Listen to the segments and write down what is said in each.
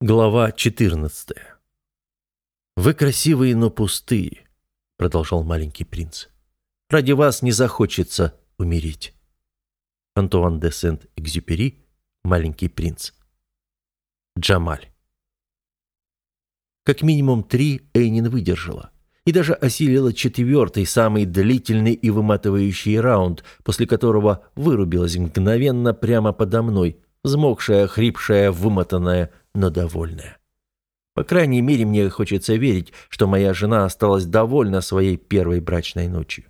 Глава 14. «Вы красивые, но пустые», — продолжал маленький принц. «Ради вас не захочется умереть». Антуан де Сент-Экзюпери, «Маленький принц». Джамаль. Как минимум три Эйнин выдержала. И даже осилила четвертый, самый длительный и выматывающий раунд, после которого вырубилась мгновенно прямо подо мной, взмокшая, хрипшая, вымотанная, но довольная. По крайней мере, мне хочется верить, что моя жена осталась довольна своей первой брачной ночью.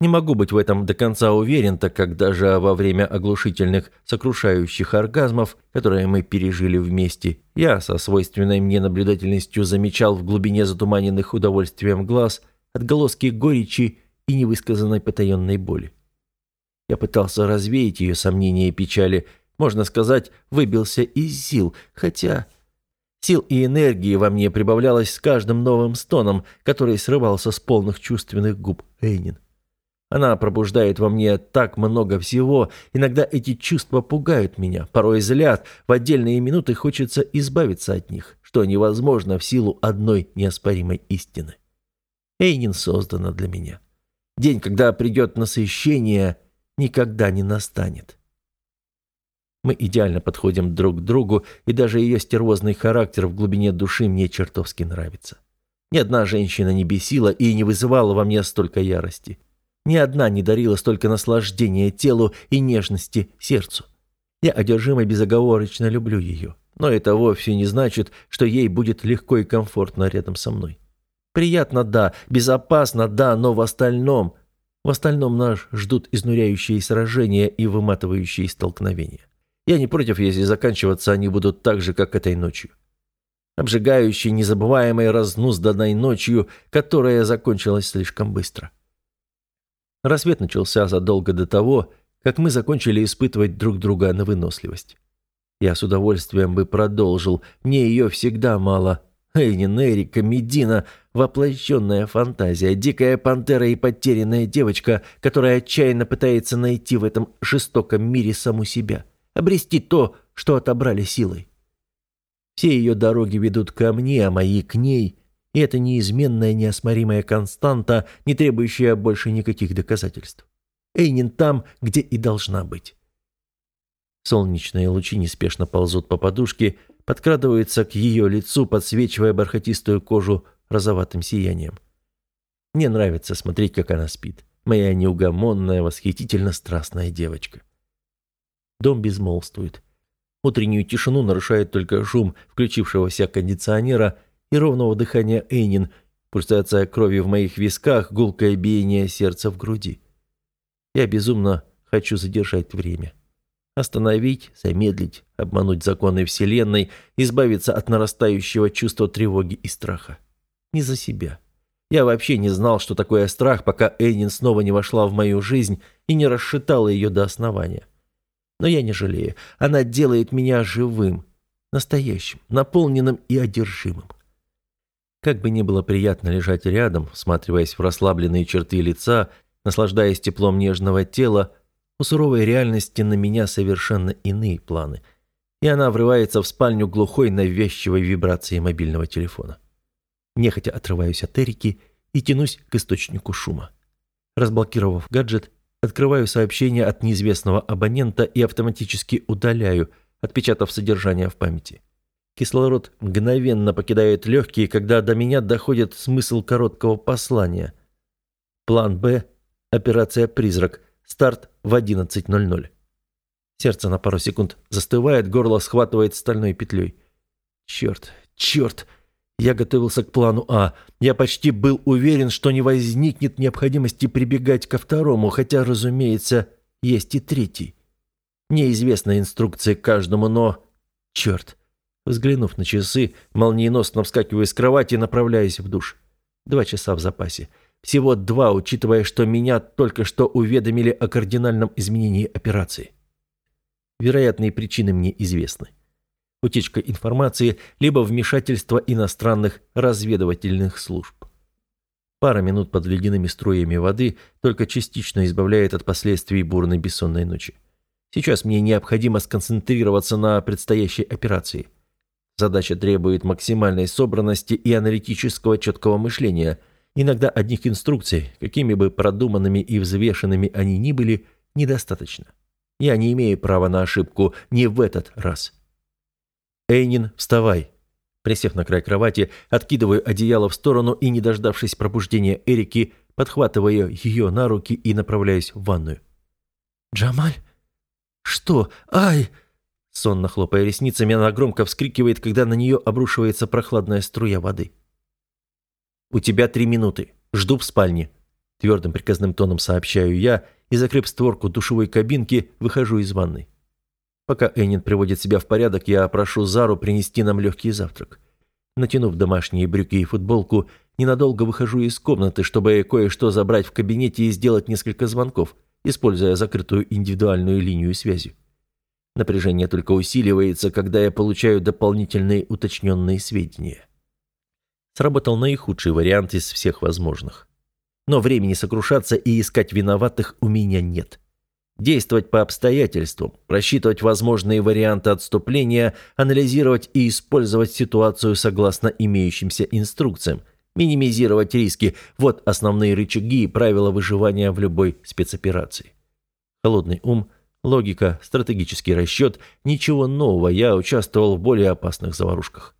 Не могу быть в этом до конца уверен, так как даже во время оглушительных, сокрушающих оргазмов, которые мы пережили вместе, я со свойственной мне наблюдательностью замечал в глубине затуманенных удовольствием глаз отголоски горечи и невысказанной потаенной боли. Я пытался развеять ее сомнения и печали, можно сказать, выбился из сил, хотя... Сил и энергии во мне прибавлялось с каждым новым стоном, который срывался с полных чувственных губ Эйнин. Она пробуждает во мне так много всего, иногда эти чувства пугают меня, порой злят, в отдельные минуты хочется избавиться от них, что невозможно в силу одной неоспоримой истины. Эйнин создана для меня. День, когда придет насыщение, никогда не настанет. Мы идеально подходим друг к другу, и даже ее стервозный характер в глубине души мне чертовски нравится. Ни одна женщина не бесила и не вызывала во мне столько ярости. Ни одна не дарила столько наслаждения телу и нежности сердцу. Я одержимо безоговорочно люблю ее, но это вовсе не значит, что ей будет легко и комфортно рядом со мной. Приятно, да, безопасно, да, но в остальном... В остальном нас ждут изнуряющие сражения и выматывающие столкновения. Я не против, если заканчиваться они будут так же, как этой ночью. Обжигающей, незабываемой, разнузданной ночью, которая закончилась слишком быстро. Рассвет начался задолго до того, как мы закончили испытывать друг друга на выносливость. Я с удовольствием бы продолжил, мне ее всегда мало. Эйнин, Эрика, Медина, воплощенная фантазия, дикая пантера и потерянная девочка, которая отчаянно пытается найти в этом жестоком мире саму себя обрести то, что отобрали силой. Все ее дороги ведут ко мне, а мои к ней, и это неизменная неосморимая константа, не требующая больше никаких доказательств. Эйнин там, где и должна быть. Солнечные лучи неспешно ползут по подушке, подкрадываются к ее лицу, подсвечивая бархатистую кожу розоватым сиянием. Мне нравится смотреть, как она спит. Моя неугомонная, восхитительно страстная девочка. Дом безмолвствует. Утреннюю тишину нарушает только шум включившегося кондиционера и ровного дыхания Эйнин, пульсация крови в моих висках, гулкое биение сердца в груди. Я безумно хочу задержать время. Остановить, замедлить, обмануть законы Вселенной, избавиться от нарастающего чувства тревоги и страха. Не за себя. Я вообще не знал, что такое страх, пока Эйнин снова не вошла в мою жизнь и не расшатала ее до основания. Но я не жалею. Она делает меня живым, настоящим, наполненным и одержимым. Как бы ни было приятно лежать рядом, всматриваясь в расслабленные черты лица, наслаждаясь теплом нежного тела, у суровой реальности на меня совершенно иные планы. И она врывается в спальню глухой навязчивой вибрацией мобильного телефона. Нехотя отрываюсь от Эрики и тянусь к источнику шума. Разблокировав гаджет, Открываю сообщение от неизвестного абонента и автоматически удаляю, отпечатав содержание в памяти. Кислород мгновенно покидает легкие, когда до меня доходит смысл короткого послания. План «Б», операция «Призрак», старт в 11.00. Сердце на пару секунд застывает, горло схватывает стальной петлей. Черт, черт! Я готовился к плану А. Я почти был уверен, что не возникнет необходимости прибегать ко второму, хотя, разумеется, есть и третий. Неизвестна инструкция каждому, но... Черт. Взглянув на часы, молниеносно вскакиваю с кровати и направляюсь в душ. Два часа в запасе. Всего два, учитывая, что меня только что уведомили о кардинальном изменении операции. Вероятные причины мне известны утечка информации, либо вмешательство иностранных разведывательных служб. Пара минут под ледяными струями воды только частично избавляет от последствий бурной бессонной ночи. Сейчас мне необходимо сконцентрироваться на предстоящей операции. Задача требует максимальной собранности и аналитического четкого мышления. Иногда одних инструкций, какими бы продуманными и взвешенными они ни были, недостаточно. Я не имею права на ошибку не в этот раз. Эйнин, вставай. Присев на край кровати, откидываю одеяло в сторону и, не дождавшись пробуждения Эрики, подхватываю ее на руки и направляюсь в ванную. «Джамаль? Что? Ай!» Сонно хлопая ресницами, она громко вскрикивает, когда на нее обрушивается прохладная струя воды. «У тебя три минуты. Жду в спальне», – твердым приказным тоном сообщаю я и, закрыв створку душевой кабинки, выхожу из ванной. Пока Эннин приводит себя в порядок, я прошу Зару принести нам легкий завтрак. Натянув домашние брюки и футболку, ненадолго выхожу из комнаты, чтобы кое-что забрать в кабинете и сделать несколько звонков, используя закрытую индивидуальную линию связи. Напряжение только усиливается, когда я получаю дополнительные уточненные сведения. Сработал наихудший вариант из всех возможных. Но времени сокрушаться и искать виноватых у меня нет. Действовать по обстоятельствам, рассчитывать возможные варианты отступления, анализировать и использовать ситуацию согласно имеющимся инструкциям, минимизировать риски – вот основные рычаги и правила выживания в любой спецоперации. Холодный ум, логика, стратегический расчет – ничего нового, я участвовал в более опасных заварушках.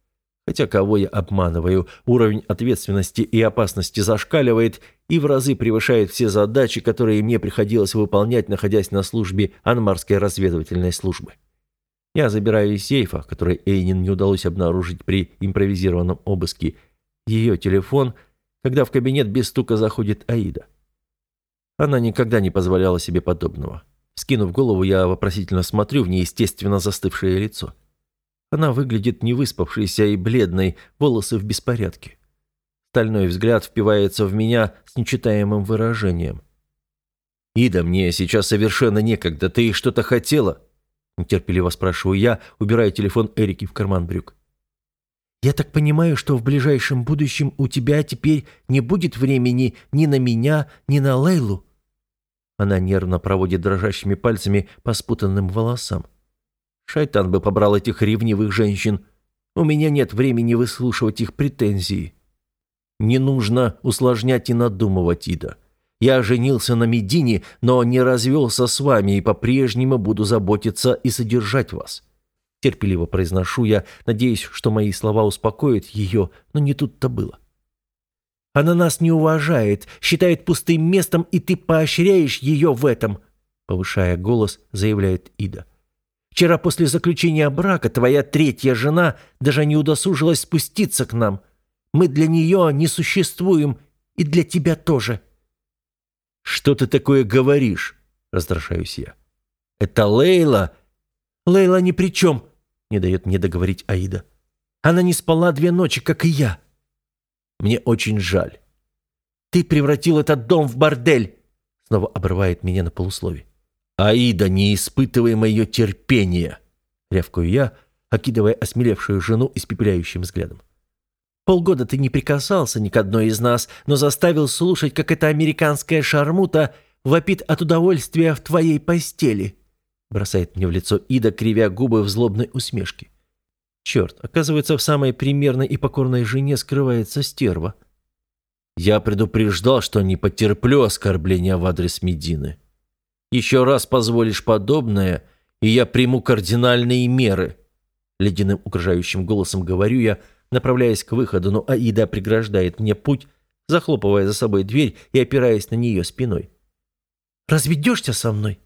Хотя кого я обманываю, уровень ответственности и опасности зашкаливает и в разы превышает все задачи, которые мне приходилось выполнять, находясь на службе Анмарской разведывательной службы. Я забираю из сейфа, который Эйнин не удалось обнаружить при импровизированном обыске, ее телефон, когда в кабинет без стука заходит Аида. Она никогда не позволяла себе подобного. Скинув голову, я вопросительно смотрю в неестественно застывшее лицо. Она выглядит невыспавшейся и бледной, волосы в беспорядке. Стальной взгляд впивается в меня с нечитаемым выражением. «Ида, мне сейчас совершенно некогда. Ты что-то хотела?» Нетерпеливо спрашиваю я, убирая телефон Эрики в карман брюк. «Я так понимаю, что в ближайшем будущем у тебя теперь не будет времени ни на меня, ни на Лейлу?» Она нервно проводит дрожащими пальцами по спутанным волосам. Шайтан бы побрал этих ревнивых женщин. У меня нет времени выслушивать их претензии. Не нужно усложнять и надумывать, Ида. Я женился на Медине, но не развелся с вами и по-прежнему буду заботиться и содержать вас. Терпеливо произношу я, надеюсь, что мои слова успокоят ее, но не тут-то было. Она нас не уважает, считает пустым местом, и ты поощряешь ее в этом, повышая голос, заявляет Ида. Вчера после заключения брака твоя третья жена даже не удосужилась спуститься к нам. Мы для нее не существуем, и для тебя тоже». «Что ты такое говоришь?» – раздражаюсь я. «Это Лейла?» «Лейла ни при чем», – не дает мне договорить Аида. «Она не спала две ночи, как и я». «Мне очень жаль». «Ты превратил этот дом в бордель», – снова обрывает меня на полуслове. «Аида, не испытывай мое терпение!» — рявкаю я, окидывая осмелевшую жену испепеляющим взглядом. «Полгода ты не прикасался ни к одной из нас, но заставил слушать, как эта американская шармута вопит от удовольствия в твоей постели», — бросает мне в лицо Ида, кривя губы в злобной усмешке. «Черт, оказывается, в самой примерной и покорной жене скрывается стерва». Я предупреждал, что не потерплю оскорбления в адрес Медины. Еще раз позволишь подобное, и я приму кардинальные меры. Ледяным угрожающим голосом говорю я, направляясь к выходу, но Аида преграждает мне путь, захлопывая за собой дверь и опираясь на нее спиной. «Разведешься со мной?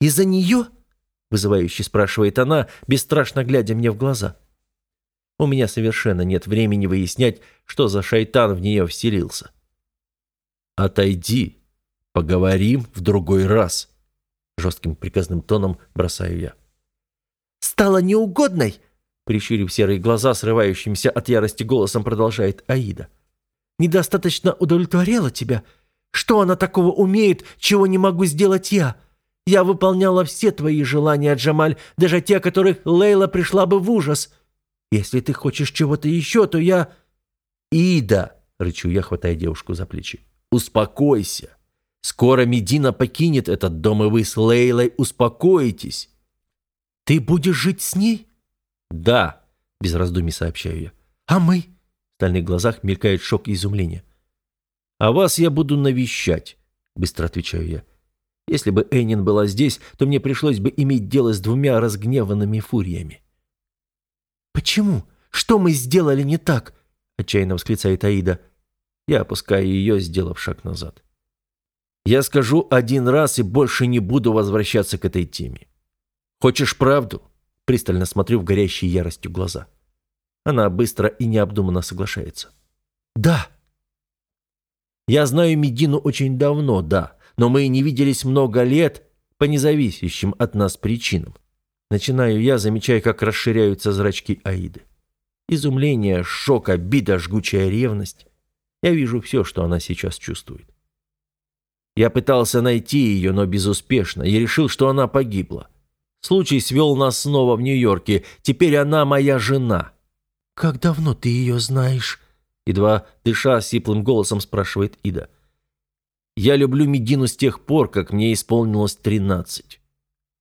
Из-за нее?» вызывающе спрашивает она, бесстрашно глядя мне в глаза. У меня совершенно нет времени выяснять, что за шайтан в нее вселился. «Отойди, поговорим в другой раз», Жестким приказным тоном бросаю я. «Стала неугодной?» Прищурив серые глаза, срывающимся от ярости голосом, продолжает Аида. «Недостаточно удовлетворяла тебя? Что она такого умеет, чего не могу сделать я? Я выполняла все твои желания, Джамаль, даже те, которых Лейла пришла бы в ужас. Если ты хочешь чего-то еще, то я...» «Ида!» — рычу я, хватая девушку за плечи. «Успокойся!» Скоро Медина покинет этот дом, и вы с Лейлой успокоитесь». «Ты будешь жить с ней?» «Да, без раздумий сообщаю я. «А мы?» В стальных глазах мелькает шок и изумление. «А вас я буду навещать», — быстро отвечаю я. Если бы Эйнин была здесь, то мне пришлось бы иметь дело с двумя разгневанными фуриями. «Почему? Что мы сделали не так?» — отчаянно восклицает Аида. Я опускаю ее, сделав шаг назад. Я скажу один раз и больше не буду возвращаться к этой теме. Хочешь правду? Пристально смотрю в горящие яростью глаза. Она быстро и необдуманно соглашается. Да. Я знаю Медину очень давно, да, но мы не виделись много лет по независящим от нас причинам. Начинаю я, замечая, как расширяются зрачки Аиды. Изумление, шок, обида, жгучая ревность. Я вижу все, что она сейчас чувствует. Я пытался найти ее, но безуспешно, и решил, что она погибла. Случай свел нас снова в Нью-Йорке. Теперь она моя жена». «Как давно ты ее знаешь?» Едва дыша сиплым голосом спрашивает Ида. «Я люблю Медину с тех пор, как мне исполнилось тринадцать».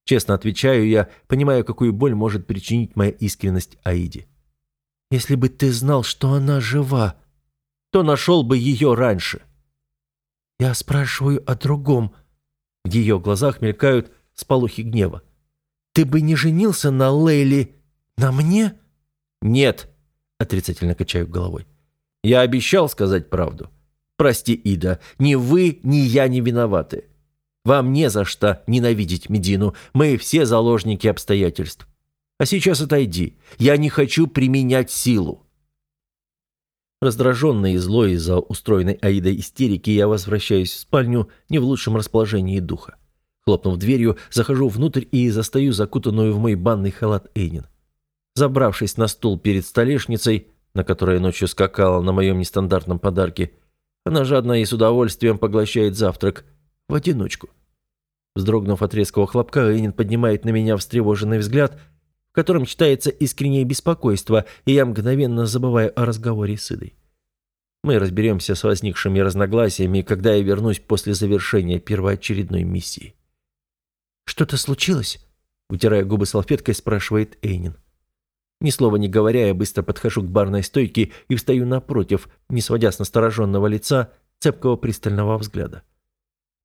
Честно отвечаю я, понимаю, какую боль может причинить моя искренность Аиде. «Если бы ты знал, что она жива, то нашел бы ее раньше». «Я спрашиваю о другом». В ее глазах мелькают сполохи гнева. «Ты бы не женился на Лейли на мне?» «Нет», — отрицательно качаю головой. «Я обещал сказать правду. Прости, Ида, ни вы, ни я не виноваты. Вам не за что ненавидеть Медину. Мы все заложники обстоятельств. А сейчас отойди. Я не хочу применять силу». Раздраженный и злой из-за устроенной Аидой истерики, я возвращаюсь в спальню не в лучшем расположении духа. Хлопнув дверью, захожу внутрь и застаю закутанную в мой банный халат Эйнин. Забравшись на стул перед столешницей, на которой ночью скакала на моем нестандартном подарке, она жадно и с удовольствием поглощает завтрак в одиночку. Вздрогнув от резкого хлопка, Эйнин поднимает на меня встревоженный взгляд – в котором читается искреннее беспокойство, и я мгновенно забываю о разговоре с Идой. Мы разберемся с возникшими разногласиями, когда я вернусь после завершения первоочередной миссии. «Что-то случилось?» Утирая губы салфеткой, спрашивает Эйнин. Ни слова не говоря, я быстро подхожу к барной стойке и встаю напротив, не сводя с настороженного лица цепкого пристального взгляда.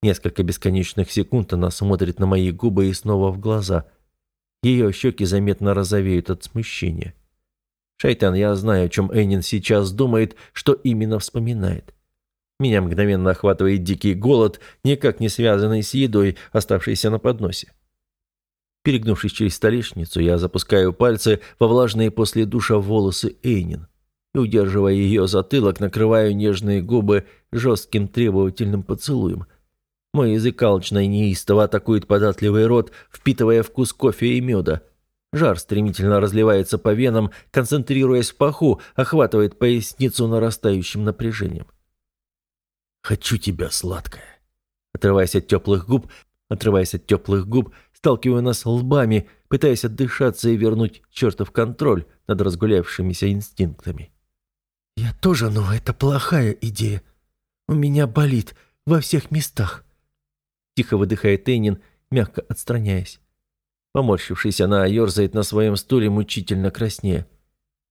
Несколько бесконечных секунд она смотрит на мои губы и снова в глаза – ее щеки заметно розовеют от смущения. «Шайтан, я знаю, о чем Эннин сейчас думает, что именно вспоминает. Меня мгновенно охватывает дикий голод, никак не связанный с едой, оставшейся на подносе. Перегнувшись через столешницу, я запускаю пальцы во влажные после душа волосы Эйнин и, удерживая ее затылок, накрываю нежные губы жестким требовательным поцелуем – мой язык алчно неистово атакует податливый рот, впитывая вкус кофе и меда. Жар стремительно разливается по венам, концентрируясь в паху, охватывает поясницу нарастающим напряжением. «Хочу тебя, сладкая!» Отрываясь от теплых губ, отрываясь от теплых губ, сталкиваю нас лбами, пытаясь отдышаться и вернуть чертов контроль над разгулявшимися инстинктами. «Я тоже, но это плохая идея. У меня болит во всех местах. Тихо выдыхает Эйнин, мягко отстраняясь. Поморщившись, она ерзает на своем стуле, мучительно краснея.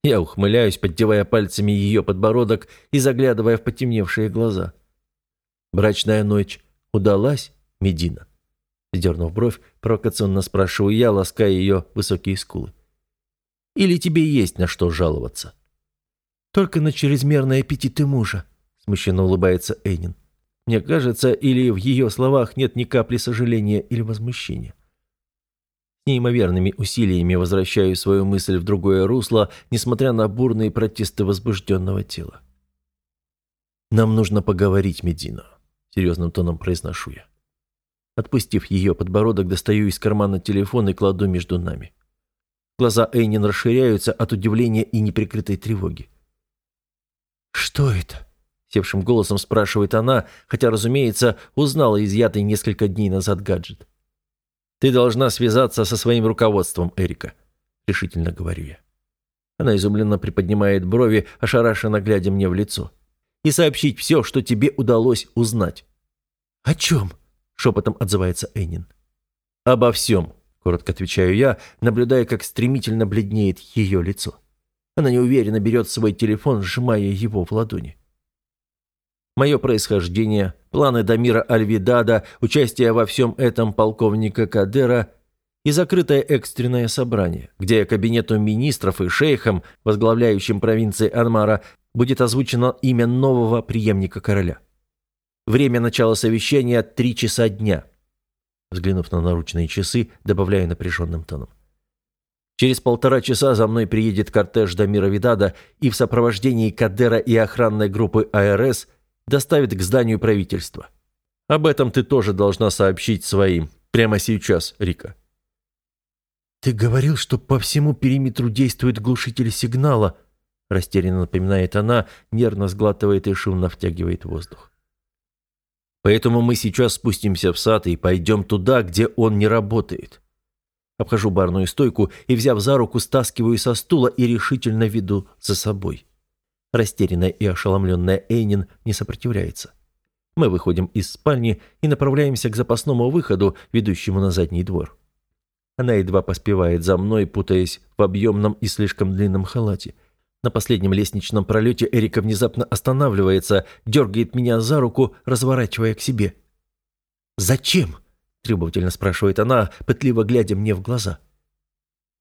Я ухмыляюсь, поддевая пальцами ее подбородок и заглядывая в потемневшие глаза. «Брачная ночь удалась, Медина?» Сдернув бровь, провокационно спрашиваю я, лаская ее высокие скулы. «Или тебе есть на что жаловаться?» «Только на чрезмерные аппетиты мужа», — смущенно улыбается Эйнин. Мне кажется, или в ее словах нет ни капли сожаления или возмущения. С неимоверными усилиями возвращаю свою мысль в другое русло, несмотря на бурные протесты возбужденного тела. «Нам нужно поговорить, Медина», — серьезным тоном произношу я. Отпустив ее подбородок, достаю из кармана телефон и кладу между нами. Глаза Эйнин расширяются от удивления и неприкрытой тревоги. «Что это?» Севшим голосом спрашивает она, хотя, разумеется, узнала изъятый несколько дней назад гаджет. «Ты должна связаться со своим руководством, Эрика», — решительно говорю я. Она изумленно приподнимает брови, ошарашенно глядя мне в лицо. «И сообщить все, что тебе удалось узнать». «О чем?» — шепотом отзывается Эннин. «Обо всем», — коротко отвечаю я, наблюдая, как стремительно бледнеет ее лицо. Она неуверенно берет свой телефон, сжимая его в ладони. Мое происхождение, планы Дамира Альвидада, участие во всем этом полковника Кадера и закрытое экстренное собрание, где кабинету министров и шейхам, возглавляющим провинции Анмара, будет озвучено имя нового преемника короля. Время начала совещания – три часа дня. Взглянув на наручные часы, добавляю напряженным тоном. Через полтора часа за мной приедет кортеж Дамира Видада и в сопровождении Кадера и охранной группы АРС доставит к зданию правительства. Об этом ты тоже должна сообщить своим. Прямо сейчас, Рика. «Ты говорил, что по всему периметру действует глушитель сигнала», растерянно напоминает она, нервно сглатывает и шумно втягивает воздух. «Поэтому мы сейчас спустимся в сад и пойдем туда, где он не работает». Обхожу барную стойку и, взяв за руку, стаскиваю со стула и решительно веду за собой. Растерянная и ошеломленная Эйнин не сопротивляется. Мы выходим из спальни и направляемся к запасному выходу, ведущему на задний двор. Она едва поспевает за мной, путаясь в объемном и слишком длинном халате. На последнем лестничном пролете Эрика внезапно останавливается, дергает меня за руку, разворачивая к себе. «Зачем?» – требовательно спрашивает она, пытливо глядя мне в глаза.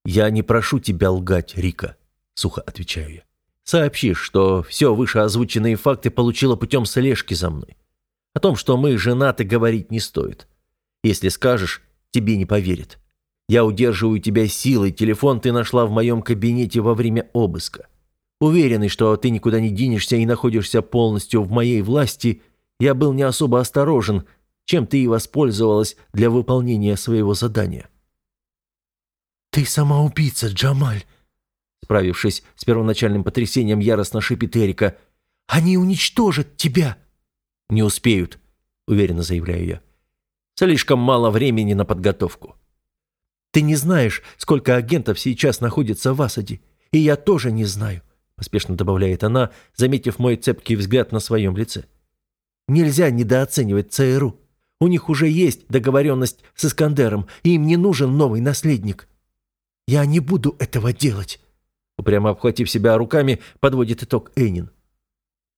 «Я не прошу тебя лгать, Рика», – сухо отвечаю я. Сообщишь, что все вышеозвученные факты получила путем слежки за мной. О том, что мы женаты, говорить не стоит. Если скажешь, тебе не поверят. Я удерживаю тебя силой, телефон ты нашла в моем кабинете во время обыска. Уверенный, что ты никуда не денешься и находишься полностью в моей власти, я был не особо осторожен, чем ты и воспользовалась для выполнения своего задания. «Ты самоубийца, Джамаль!» Справившись с первоначальным потрясением, яростно шипит Эрика. «Они уничтожат тебя!» «Не успеют», — уверенно заявляю я. «Слишком мало времени на подготовку». «Ты не знаешь, сколько агентов сейчас находится в Асаде, и я тоже не знаю», — поспешно добавляет она, заметив мой цепкий взгляд на своем лице. «Нельзя недооценивать ЦРУ. У них уже есть договоренность с Искандером, и им не нужен новый наследник. Я не буду этого делать». Упрямо обхватив себя руками, подводит итог Эйнин.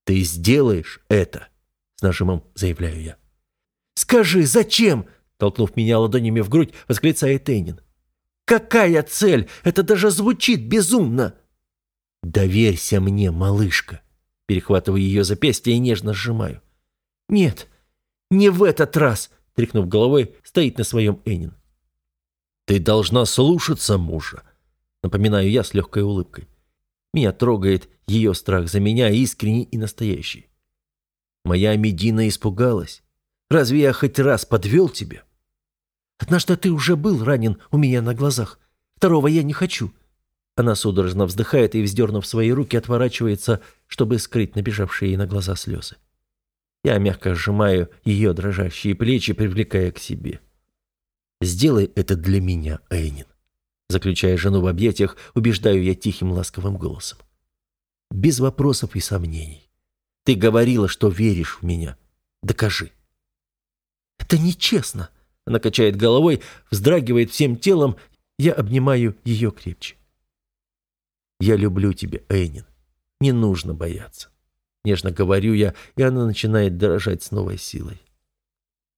«Ты сделаешь это!» — с нажимом заявляю я. «Скажи, зачем?» — толкнув меня ладонями в грудь, восклицает Эйнин. «Какая цель? Это даже звучит безумно!» «Доверься мне, малышка!» Перехватываю ее запястье и нежно сжимаю. «Нет, не в этот раз!» Тряхнув головой, стоит на своем Энин. «Ты должна слушаться мужа напоминаю я с легкой улыбкой. Меня трогает ее страх за меня, искренний и настоящий. Моя Медина испугалась. Разве я хоть раз подвел тебя? Однажды ты уже был ранен у меня на глазах. Второго я не хочу. Она судорожно вздыхает и, вздернув свои руки, отворачивается, чтобы скрыть набежавшие ей на глаза слезы. Я мягко сжимаю ее дрожащие плечи, привлекая к себе. «Сделай это для меня, Эйнин. Заключая жену в объятиях, убеждаю я тихим ласковым голосом. Без вопросов и сомнений. Ты говорила, что веришь в меня. Докажи. Это нечестно. Она качает головой, вздрагивает всем телом. Я обнимаю ее крепче. Я люблю тебя, Эйнин. Не нужно бояться. Нежно говорю я, и она начинает дрожать с новой силой.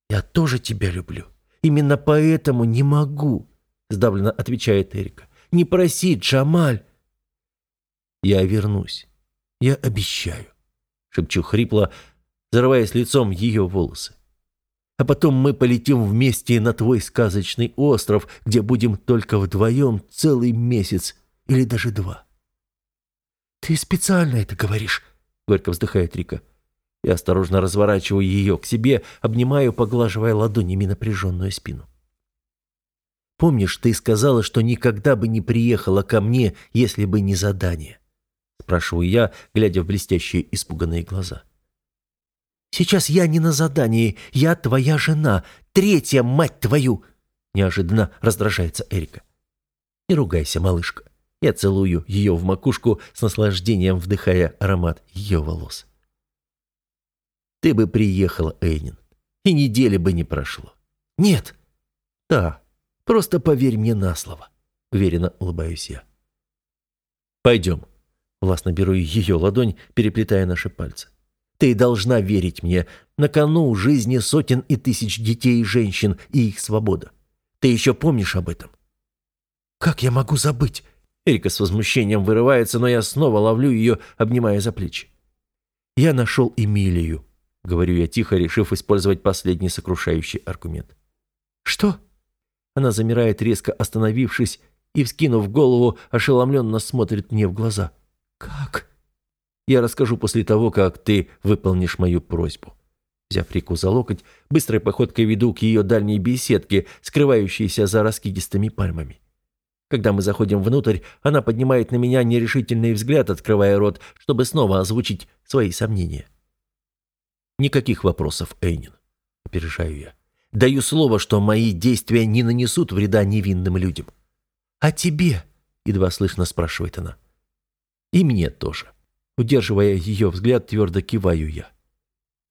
Я тоже тебя люблю. Именно поэтому не могу. — сдавленно отвечает Эрика. «Не проси, Джамаль!» «Я вернусь. Я обещаю», — шепчу хрипло, зарываясь лицом ее волосы. «А потом мы полетим вместе на твой сказочный остров, где будем только вдвоем целый месяц или даже два». «Ты специально это говоришь?» — горько вздыхает Рика. Я осторожно разворачиваю ее к себе, обнимаю, поглаживая ладонями напряженную спину. Помнишь, ты сказала, что никогда бы не приехала ко мне, если бы не задание?» Спрашиваю я, глядя в блестящие испуганные глаза. «Сейчас я не на задании, я твоя жена, третья, мать твою!» Неожиданно раздражается Эрика. «Не ругайся, малышка». Я целую ее в макушку, с наслаждением вдыхая аромат ее волос. «Ты бы приехала, Эйнин, и недели бы не прошло». «Нет». «Да, Просто поверь мне на слово», — уверенно улыбаюсь я. «Пойдем. Властно беру ее ладонь, переплетая наши пальцы. Ты должна верить мне. На кону жизни сотен и тысяч детей и женщин и их свобода. Ты еще помнишь об этом? Как я могу забыть? Эрика с возмущением вырывается, но я снова ловлю ее, обнимая за плечи. Я нашел Эмилию, говорю я тихо, решив использовать последний сокрушающий аргумент. Что? Она замирает, резко остановившись, и, вскинув голову, ошеломленно смотрит мне в глаза. «Как?» «Я расскажу после того, как ты выполнишь мою просьбу». Взяв Рику за локоть, быстрой походкой веду к ее дальней беседке, скрывающейся за раскидистыми пальмами. Когда мы заходим внутрь, она поднимает на меня нерешительный взгляд, открывая рот, чтобы снова озвучить свои сомнения. «Никаких вопросов, Эйнин», — опережаю я. «Даю слово, что мои действия не нанесут вреда невинным людям». «А тебе?» — едва слышно спрашивает она. «И мне тоже». Удерживая ее взгляд, твердо киваю я.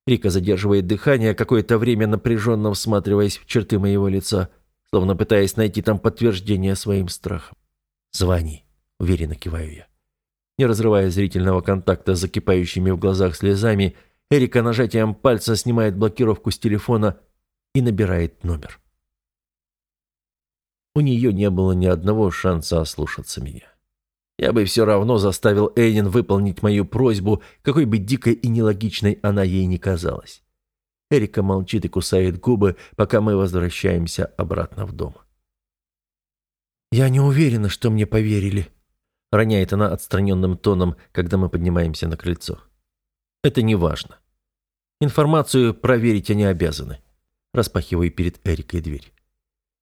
Рика задерживает дыхание, какое-то время напряженно всматриваясь в черты моего лица, словно пытаясь найти там подтверждение своим страхам. «Звони», — уверенно киваю я. Не разрывая зрительного контакта закипающими в глазах слезами, Эрика нажатием пальца снимает блокировку с телефона и набирает номер. У нее не было ни одного шанса ослушаться меня. Я бы все равно заставил Эйнин выполнить мою просьбу, какой бы дикой и нелогичной она ей не казалась. Эрика молчит и кусает губы, пока мы возвращаемся обратно в дом. «Я не уверена, что мне поверили», — роняет она отстраненным тоном, когда мы поднимаемся на крыльцо. «Это не важно. Информацию проверить они обязаны». Распахиваю перед Эрикой дверь.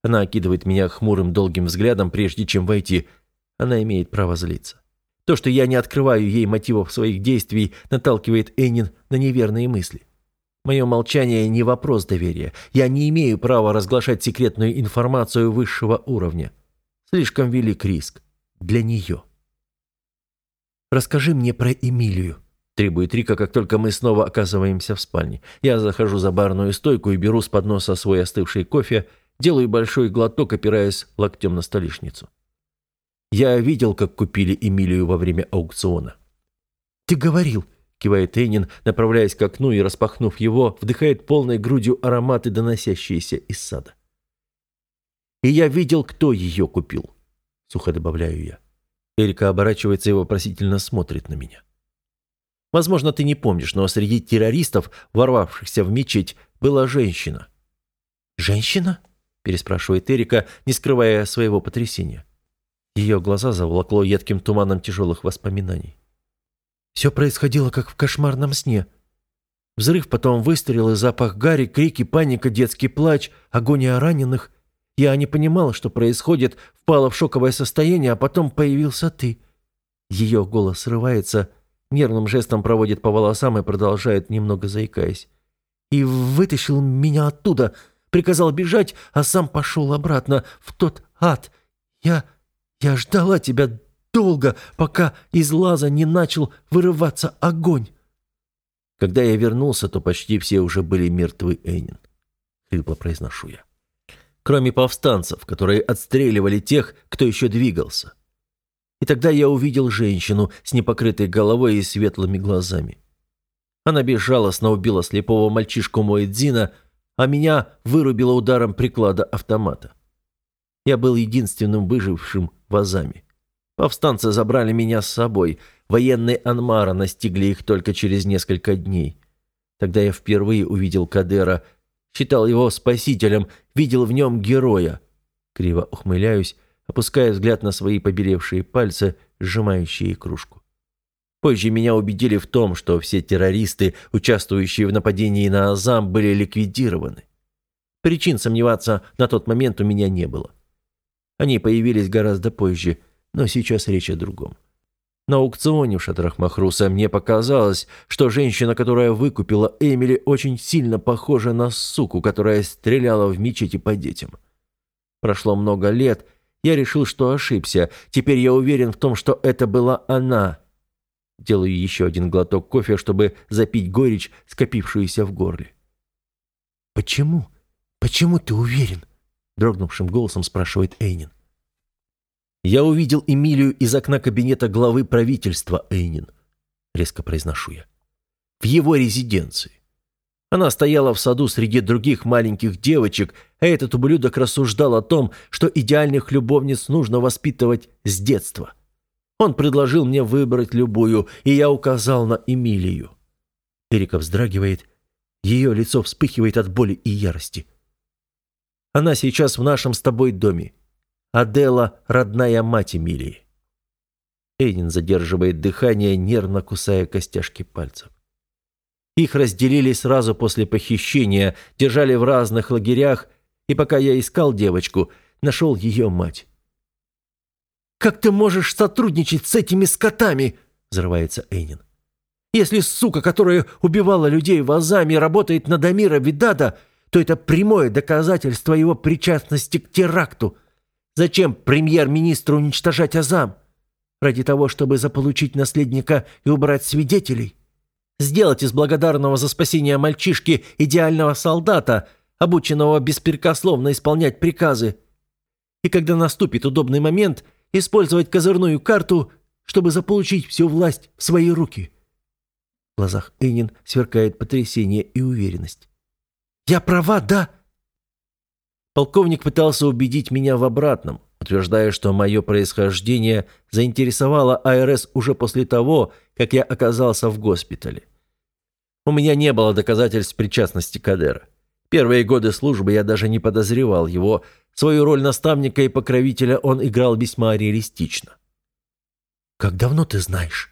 Она окидывает меня хмурым долгим взглядом, прежде чем войти. Она имеет право злиться. То, что я не открываю ей мотивов своих действий, наталкивает Эннин на неверные мысли. Мое молчание не вопрос доверия. Я не имею права разглашать секретную информацию высшего уровня. Слишком велик риск. Для нее. «Расскажи мне про Эмилию», – требует Рика, как только мы снова оказываемся в спальне. Я захожу за барную стойку и беру с подноса свой остывший кофе, делаю большой глоток, опираясь локтем на столешницу. Я видел, как купили Эмилию во время аукциона. «Ты говорил», кивает Эйнин, направляясь к окну и, распахнув его, вдыхает полной грудью ароматы, доносящиеся из сада. «И я видел, кто ее купил», — сухо добавляю я. Эрика оборачивается и вопросительно смотрит на меня. «Возможно, ты не помнишь, но среди террористов, ворвавшихся в мечеть, была женщина». «Женщина?» — переспрашивает Эрика, не скрывая своего потрясения. Ее глаза заволокло едким туманом тяжелых воспоминаний. Все происходило, как в кошмарном сне. Взрыв, потом выстрелы, запах гари, крики, паника, детский плач, агония раненых. Я не понимала, что происходит, впала в шоковое состояние, а потом появился ты. Ее голос срывается, нервным жестом проводит по волосам и продолжает, немного заикаясь. И вытащил меня оттуда, приказал бежать, а сам пошел обратно в тот ад. Я... я ждала тебя долго, пока из лаза не начал вырываться огонь. Когда я вернулся, то почти все уже были мертвы, Эйнин. Хрипло произношу я. Кроме повстанцев, которые отстреливали тех, кто еще двигался. И тогда я увидел женщину с непокрытой головой и светлыми глазами. Она безжалостно убила слепого мальчишку Моэдзина, а меня вырубила ударом приклада автомата. Я был единственным выжившим в Азаме. Повстанцы забрали меня с собой. Военные Анмара настигли их только через несколько дней. Тогда я впервые увидел Кадера, считал его спасителем, видел в нем героя. Криво ухмыляюсь, опуская взгляд на свои побелевшие пальцы, сжимающие кружку. Позже меня убедили в том, что все террористы, участвующие в нападении на Азам, были ликвидированы. Причин сомневаться на тот момент у меня не было. Они появились гораздо позже – но сейчас речь о другом. На аукционе в шатрах Махруса мне показалось, что женщина, которая выкупила Эмили, очень сильно похожа на суку, которая стреляла в мечети по детям. Прошло много лет, я решил, что ошибся. Теперь я уверен в том, что это была она. Делаю еще один глоток кофе, чтобы запить горечь, скопившуюся в горле. «Почему? Почему ты уверен?» Дрогнувшим голосом спрашивает Эйнин. Я увидел Эмилию из окна кабинета главы правительства Эйнин. Резко произношу я. В его резиденции. Она стояла в саду среди других маленьких девочек, а этот ублюдок рассуждал о том, что идеальных любовниц нужно воспитывать с детства. Он предложил мне выбрать любую, и я указал на Эмилию. Эрика вздрагивает, ее лицо вспыхивает от боли и ярости. Она сейчас в нашем с тобой доме. Адела – родная мать Эмилии. Эйнин задерживает дыхание, нервно кусая костяшки пальцев. Их разделили сразу после похищения, держали в разных лагерях, и пока я искал девочку, нашел ее мать. «Как ты можешь сотрудничать с этими скотами?» – взрывается Эйнин. «Если сука, которая убивала людей в Азаме, работает на Дамира Видада, то это прямое доказательство его причастности к теракту. Зачем премьер-министру уничтожать Азам? Ради того, чтобы заполучить наследника и убрать свидетелей? Сделать из благодарного за спасение мальчишки идеального солдата, обученного беспрекословно исполнять приказы? И когда наступит удобный момент, использовать козырную карту, чтобы заполучить всю власть в свои руки? В глазах Энин сверкает потрясение и уверенность. «Я права, да?» Полковник пытался убедить меня в обратном, утверждая, что мое происхождение заинтересовало АРС уже после того, как я оказался в госпитале. У меня не было доказательств причастности Кадера. Первые годы службы я даже не подозревал его. Свою роль наставника и покровителя он играл весьма реалистично. «Как давно ты знаешь?»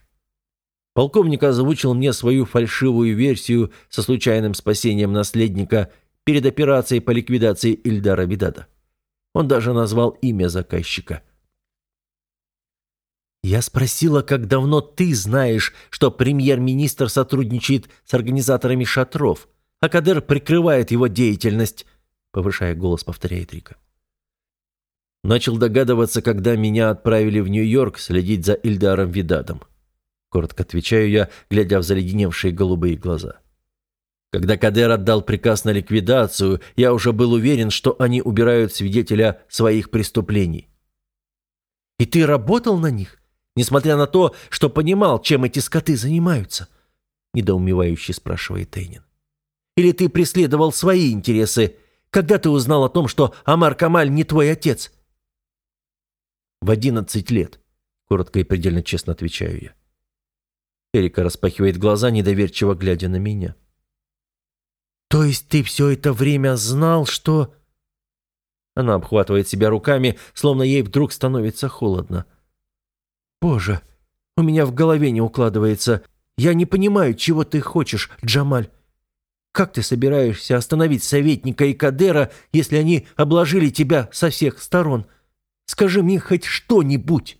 Полковник озвучил мне свою фальшивую версию со случайным спасением наследника – перед операцией по ликвидации Ильдара Видада. Он даже назвал имя заказчика. «Я спросила, как давно ты знаешь, что премьер-министр сотрудничает с организаторами шатров, а Кадер прикрывает его деятельность», повышая голос, повторяет Рика. Начал догадываться, когда меня отправили в Нью-Йорк следить за Ильдаром Видадом. Коротко отвечаю я, глядя в заледеневшие голубые глаза. Когда Кадер отдал приказ на ликвидацию, я уже был уверен, что они убирают свидетеля своих преступлений. «И ты работал на них, несмотря на то, что понимал, чем эти скоты занимаются?» – недоумевающе спрашивает Эйнин. «Или ты преследовал свои интересы, когда ты узнал о том, что Амар Камаль не твой отец?» «В одиннадцать лет», – коротко и предельно честно отвечаю я. Эрика распахивает глаза, недоверчиво глядя на меня. «То есть ты все это время знал, что...» Она обхватывает себя руками, словно ей вдруг становится холодно. «Боже, у меня в голове не укладывается. Я не понимаю, чего ты хочешь, Джамаль. Как ты собираешься остановить советника и Кадера, если они обложили тебя со всех сторон? Скажи мне хоть что-нибудь!»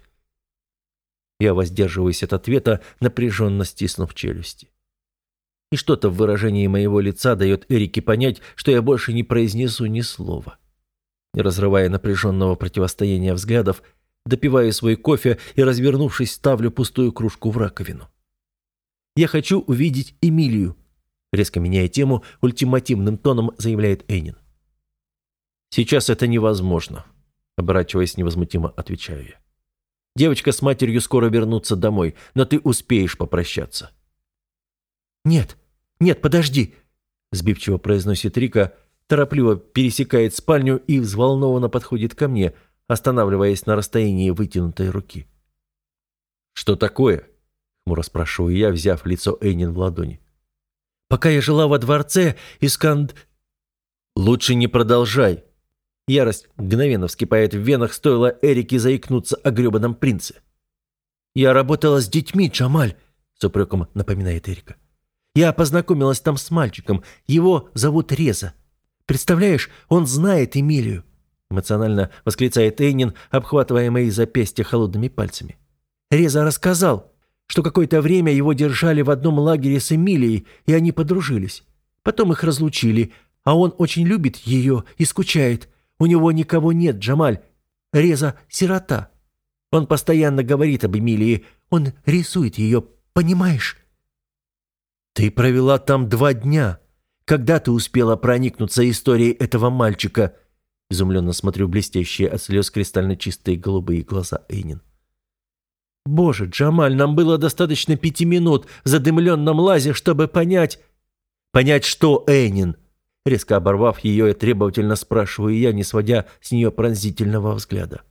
Я воздерживаюсь от ответа, напряженно стиснув челюсти и что-то в выражении моего лица дает Эрике понять, что я больше не произнесу ни слова. Не разрывая напряженного противостояния взглядов, допиваю свой кофе и, развернувшись, ставлю пустую кружку в раковину. «Я хочу увидеть Эмилию», — резко меняя тему, ультимативным тоном заявляет Эйнин. «Сейчас это невозможно», — оборачиваясь невозмутимо, отвечаю я. «Девочка с матерью скоро вернутся домой, но ты успеешь попрощаться». «Нет», «Нет, подожди!» – сбивчиво произносит Рика, торопливо пересекает спальню и взволнованно подходит ко мне, останавливаясь на расстоянии вытянутой руки. «Что такое?» – хмуро спрашиваю я, взяв лицо Эйнин в ладони. «Пока я жила во дворце, Исканд...» «Лучше не продолжай!» Ярость мгновенно вскипает в венах, стоило Эрике заикнуться о гребаном принце. «Я работала с детьми, Джамаль», — с упреком напоминает Эрика. Я познакомилась там с мальчиком. Его зовут Реза. Представляешь, он знает Эмилию. Эмоционально восклицает Эйнин, обхватывая мои запястья холодными пальцами. Реза рассказал, что какое-то время его держали в одном лагере с Эмилией, и они подружились. Потом их разлучили, а он очень любит ее и скучает. У него никого нет, Джамаль. Реза – сирота. Он постоянно говорит об Эмилии, он рисует ее, понимаешь? «Ты провела там два дня. Когда ты успела проникнуться историей этого мальчика?» Изумленно смотрю блестящие от слез кристально чистые голубые глаза Эйнин. «Боже, Джамаль, нам было достаточно пяти минут в задымленном лазе, чтобы понять...» «Понять что, Эйнин?» Резко оборвав ее, я требовательно спрашиваю я, не сводя с нее пронзительного взгляда.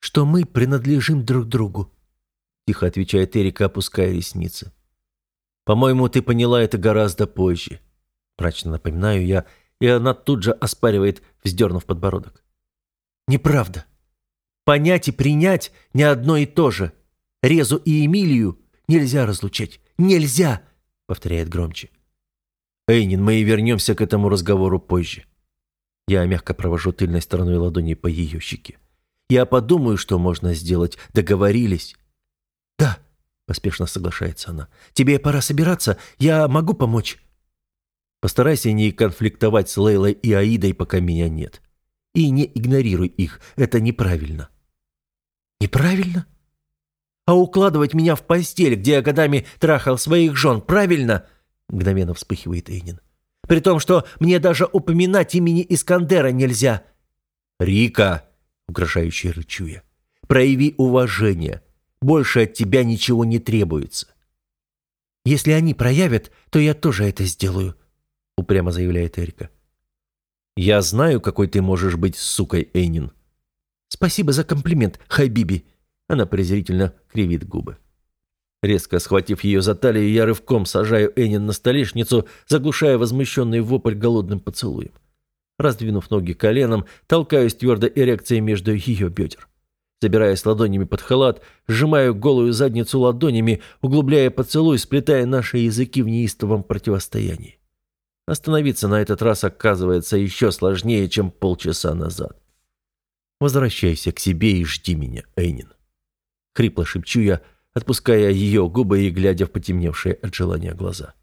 «Что мы принадлежим друг другу», — тихо отвечает Эрика, опуская ресницы. «По-моему, ты поняла это гораздо позже», — мрачно напоминаю я, и она тут же оспаривает, вздернув подбородок. «Неправда. Понять и принять не одно и то же. Резу и Эмилию нельзя разлучать. Нельзя!» — повторяет громче. «Эйнин, мы и вернемся к этому разговору позже». Я мягко провожу тыльной стороной ладони по ее щеке. «Я подумаю, что можно сделать. Договорились?» «Да», — поспешно соглашается она. «Тебе пора собираться. Я могу помочь?» Постарайся не конфликтовать с Лейлой и Аидой, пока меня нет. И не игнорируй их. Это неправильно. Неправильно? А укладывать меня в постель, где я годами трахал своих жен, правильно? Мгновенно вспыхивает Эйнин. При том, что мне даже упоминать имени Искандера нельзя. Рика, угрожающе рычу я, прояви уважение. Больше от тебя ничего не требуется. Если они проявят, то я тоже это сделаю упрямо заявляет Эрика. «Я знаю, какой ты можешь быть сукой, Эйнин». «Спасибо за комплимент, Хайбиби». Она презрительно кривит губы. Резко схватив ее за талию, я рывком сажаю Эйнин на столешницу, заглушая возмущенный вопль голодным поцелуем. Раздвинув ноги коленом, толкаюсь твердой эрекцией между ее бедер. Забираясь ладонями под халат, сжимаю голую задницу ладонями, углубляя поцелуй, сплетая наши языки в неистовом противостоянии. Остановиться на этот раз оказывается еще сложнее, чем полчаса назад. Возвращайся к себе и жди меня, Эйнин. Хрипло шепчу я, отпуская ее губы и глядя в потемневшие от желания глаза.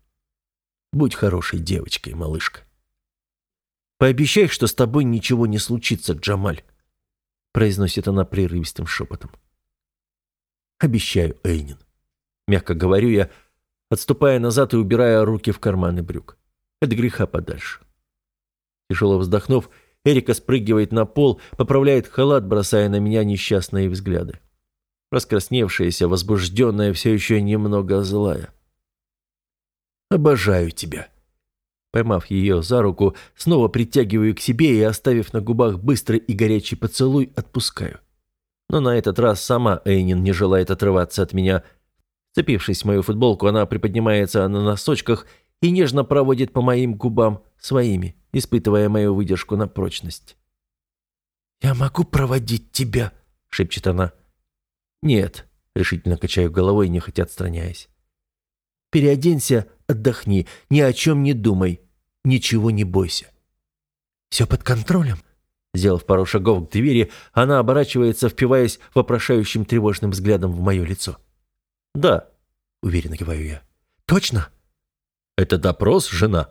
Будь хорошей девочкой, малышка. Пообещай, что с тобой ничего не случится, Джамаль, произносит она прерывистым шепотом. Обещаю, Эйнин. Мягко говорю я, отступая назад и убирая руки в карманы брюк. От греха подальше. Тяжело вздохнув, Эрика спрыгивает на пол, поправляет халат, бросая на меня несчастные взгляды. Раскрасневшаяся, возбужденная, все еще немного злая. «Обожаю тебя!» Поймав ее за руку, снова притягиваю к себе и, оставив на губах быстрый и горячий поцелуй, отпускаю. Но на этот раз сама Эйнин не желает отрываться от меня. Цепившись в мою футболку, она приподнимается на носочках и нежно проводит по моим губам своими, испытывая мою выдержку на прочность. «Я могу проводить тебя?» — шепчет она. «Нет», — решительно качаю головой, нехотя отстраняясь. «Переоденься, отдохни, ни о чем не думай, ничего не бойся». «Все под контролем?» Сделав пару шагов к двери, она оборачивается, впиваясь вопрошающим тревожным взглядом в мое лицо. «Да», — уверенно киваю я. «Точно?» «Это допрос, жена?»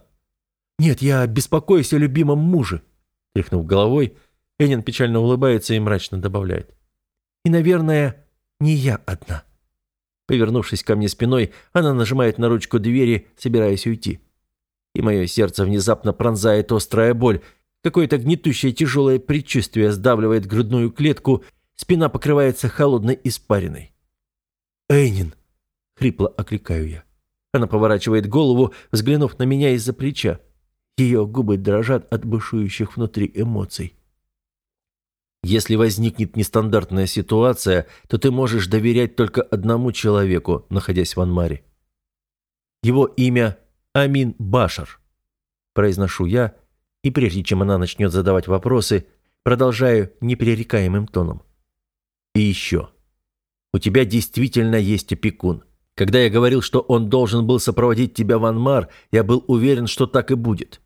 «Нет, я беспокоюсь о любимом муже», — тряхнув головой, Энин печально улыбается и мрачно добавляет. «И, наверное, не я одна». Повернувшись ко мне спиной, она нажимает на ручку двери, собираясь уйти. И мое сердце внезапно пронзает острая боль. Какое-то гнетущее тяжелое предчувствие сдавливает грудную клетку, спина покрывается холодной испариной. «Эйнин!» — хрипло окликаю я. Она поворачивает голову, взглянув на меня из-за плеча. Ее губы дрожат от бушующих внутри эмоций. Если возникнет нестандартная ситуация, то ты можешь доверять только одному человеку, находясь в Анмаре. Его имя Амин Башар. Произношу я, и прежде чем она начнет задавать вопросы, продолжаю непререкаемым тоном. И еще. У тебя действительно есть опекун. Когда я говорил, что он должен был сопроводить тебя в Анмар, я был уверен, что так и будет.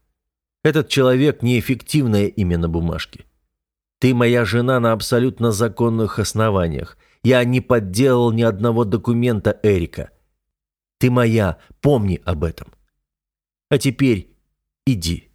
Этот человек – неэффективное имя на бумажке. Ты моя жена на абсолютно законных основаниях. Я не подделал ни одного документа Эрика. Ты моя, помни об этом. А теперь иди.